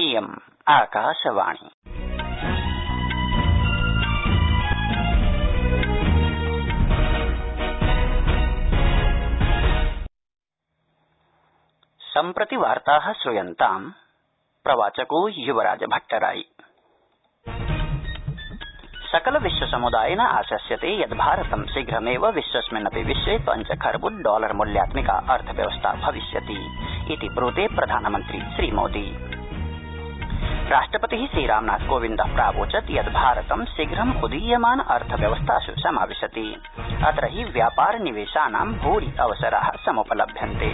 इयम् आकाशवाणी। सम्प्रति वार्ता श्रूयन्ताम् प्रवाचको युवराज भट्टराई सकल विश्व समुदायेन आशस्यते यत् भारतं शीघ्रमेव विश्वस्मिन्नपि विश्वे पञ्च खर्बुद डॉलर मूल्यात्मिका अर्थव्यवस्था भविष्यति इति ब्रूते प्रधानमन्त्री श्रीमोदी राष्ट्रपति श्रीरामनाथ कोविन्द प्रावोचत् यत् भारतं शीघ्रम् उदीयमान अर्थव्यवस्थासु समाविशति। अत्र हि व्यापार निवेशानां भूरि अवसरा समुपलभ्यन्ते।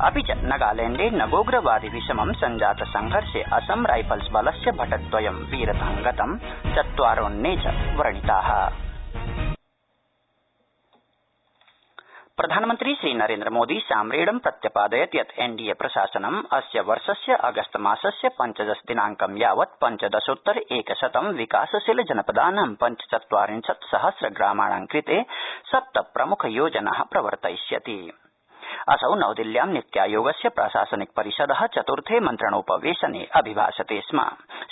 अपि च नगालैण्डे नगोग्रवादिभि समं सञ्जात संघर्षे असम राइफल्स बलस्य भटद्वयं वीरतं गतं चत्वारोऽन्ये च व्रणिता। प्रधानमन्त्री श्रीनरेन्द्रमोदी साम्रेडं प्रत्यपादयत् यत् एनडीए प्रशासनं अस्य वर्षस्य अगस्त मासस्य पञ्चदश दिनांकं यावत् पञ्चदशोत्तर एकशतं विकासशील जनपदानां पञ्चचत्वारिंशत् सहस्र ग्रामाणां कृते सप्त प्रमुख योजना प्रवर्तयिष्यति। असौ नवदिल्ल्यां नीत्यायोगस्य प्रशासनिक परिषद चतुर्थे मन्त्रणोपवेशने अभिभाषते स्म।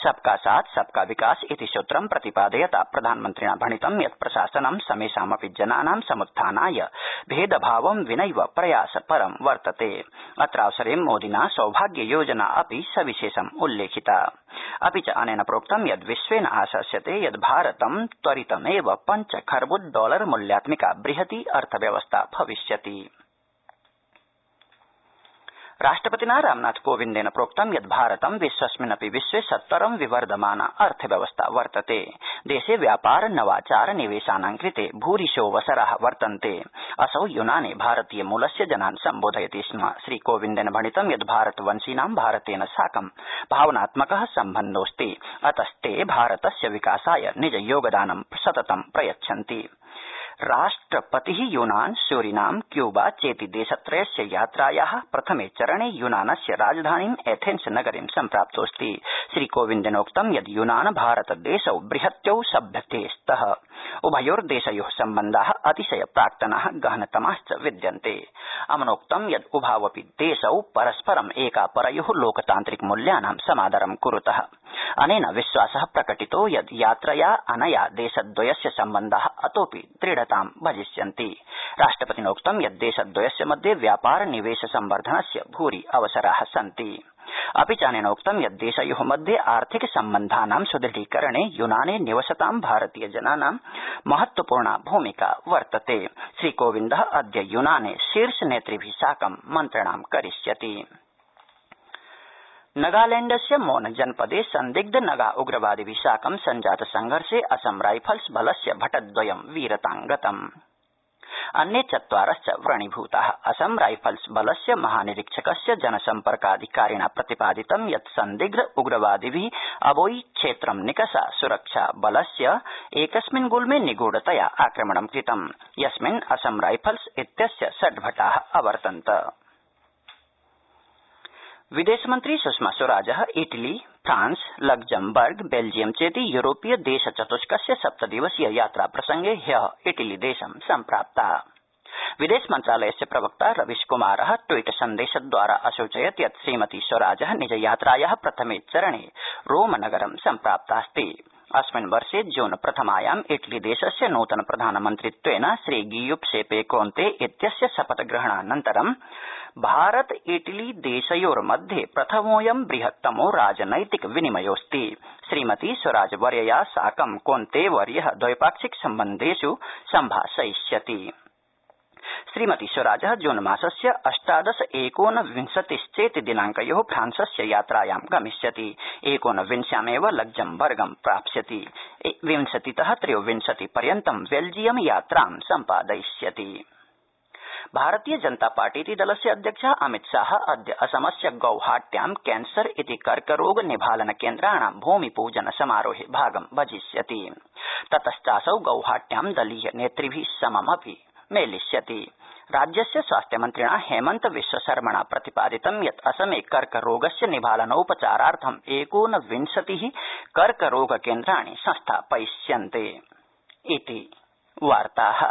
सबका साथ, सबका विकास इति सूत्रं प्रतिपादयता प्रधानमन्त्रिणा भणितं यत् प्रशासनं समेषामपि जनानां समुत्थानाय भेदभावं विनैव प्रयासपरं वर्तते। अत्रावसरे मोदिना सौभाग्य योजना अपि सविशेषम् उल्लेखिता। अपि च अनेन प्रोक्तं यत् विश्वेन आशास्यते यत् भारतं त्वरितमेव पञ्च खर्बुद डॉलर मूल्यात्मिका बृहती अर्थव्यवस्था भविष्यति। राष्ट्रपतिना रामनाथ कोविन्देन प्रोक्तं यत् भारतं विश्वस्मिन्नपि विश्वे सत्वरं विवर्धमाना अर्थव्यवस्था वर्तते। देशे व्यापार, नवाचार, निवेशानां कृते भूरिशोऽवसरा वर्तन्ते। असौ यूनाने भारतीय मूलस्य जनान् सम्बोधयति स्म। श्रीकोविन्देन भणितं यत् भारतवंशिनां भारतेन साकं भावनात्मक सम्बन्धोऽस्ति। अतस्ते भारतस्य विकासाय निज योगदानं सततं प्रयच्छन्ति। राष्ट्रपति यूनान सूरीनाम क्यूबा चेति देशत्रयस्य यात्राया प्रथमे चरणे यूनानस्य राजधानीं एथेन्स नगरीं सम्प्राप्तोऽस्ति। श्रीकोविन्देनोक्तं यत् यूनान भारतदेशौ बृहत्यौ सभ्यते स्तः। उभयोर्देशयो सम्बन्धा अतिशय प्राक्तना गहनतमाश्च विद्यन्ते। अमुनोक्तं यत् उभावपि देशौ परस्परं एकापरयो लोकतान्त्रिक मूल्यानां समादरं कुरुतः। अनेन विश्वास प्रकटितो यत् यात्रया अनया देशद्वयस्य सम्बन्धा अतोऽपि दृढतां भजिष्यन्ति। राष्ट्रपतिनोक्तं यत् देशद्वयस्य मध्ये व्यापार निवेश संवर्धनस्य भूरि अवसरा सन्ति। अपि च अनेनोक्तं यत् देशयो मध्ये आर्थिक सम्बन्धानां सुदृढीकरणे यूनाने निवसतां भारतीय जनानां महत्वपूर्णा भूमिका वर्तते। श्रीकोविन्द अद्य यूनाने शीर्ष नेतृभि साकं मन्त्रणां करिष्यति। नगालैण्डस्य मौन जनपदे संदिग्ध नगा उग्रवादिभि साकं सञ्जात संघर्षे असम राइफल्स बलस्य भटद्वयं वीरतां गतम् अन्ये चत्वारश्च व्रणीभूता। असम राइफल्स बलस्य महानिरीक्षकस्य जनसम्पर्काधिकारिणा प्रतिपादितं यत् संदिग्ध उग्रवादिभि अबोई क्षेत्रं निकषा सुरक्षा बलस्य एकस्मिन् गुल्मे निगूढतया आक्रमणं कृतम्। यस्मिन् असम राइफल्स इत्यस्य षड् भटा विदेशमन्त्री Sushma Swaraj Italy, France, Luxembourg, Belgium चेति यूरोपीय देश चतुष्कस्य सप्तदिवसीय यात्रा प्रसंगे ह्य इटलीदेशं सम्प्राप्ता। विदेश मन्त्रालयस्य प्रवक्ता रवीश कुमार ट्वीट सन्देशद्वारा असूचयत् यत् श्रीमती स्वराज निज यात्राया प्रथमे चरणे रोम नगरं सम्प्राप्तास्ति। अस्मिन् वर्षे जून प्रथमायाम् इटलीदेशस्य नूतन प्रधानमन्त्रित्वेन श्री गियुप्सेपे कोन्ते इत्यस्य शपथग्रहणानन्तरं भारत इटली देशयोर्मध्ये प्रथमोऽयं बृहत्तमो राजनैतिक विनिमयोऽस्ति। श्रीमती स्वराज वर्यया साकं कोन्ते वर्य द्वैपाक्षिक सम्बन्धेष् सम्भाषयिष्यति। श्रीमती स्वराज जून मासस्य अष्टादश एकोनविंशतिश्चेति दिनांकयो फ्रांसस्य यात्रायां गमिष्यति। एकोनविंश्यामेव लग्जमबर्गं प्राप्स्यति। विंशतित त्रयोविंशति पर्यन्तं बेल्जियम यात्रां सम्पादयिष्यति। भारतीय जनता पार्टीति दलस्य अध्यक्ष अमितशाह अद्य असमस्य गौहाट्यां कैंसर इति कर्करोग निभालन केन्द्राणां भूमिपूजन समारोहे भागं भजिष्यति। ततश्चासौ गौहाट्यां दलीय नेतृभि सममपि मेलिष्यति। राज्यस्य स्वास्थ्यमन्त्रिणा हेमन्त विश्वशर्मणा प्रतिपादितं यत् असमे कर्करोगस्य निवारणोपचारार्थं एकोनविंशति कर्करोग केन्द्राणि संस्थापयिष्यन्ते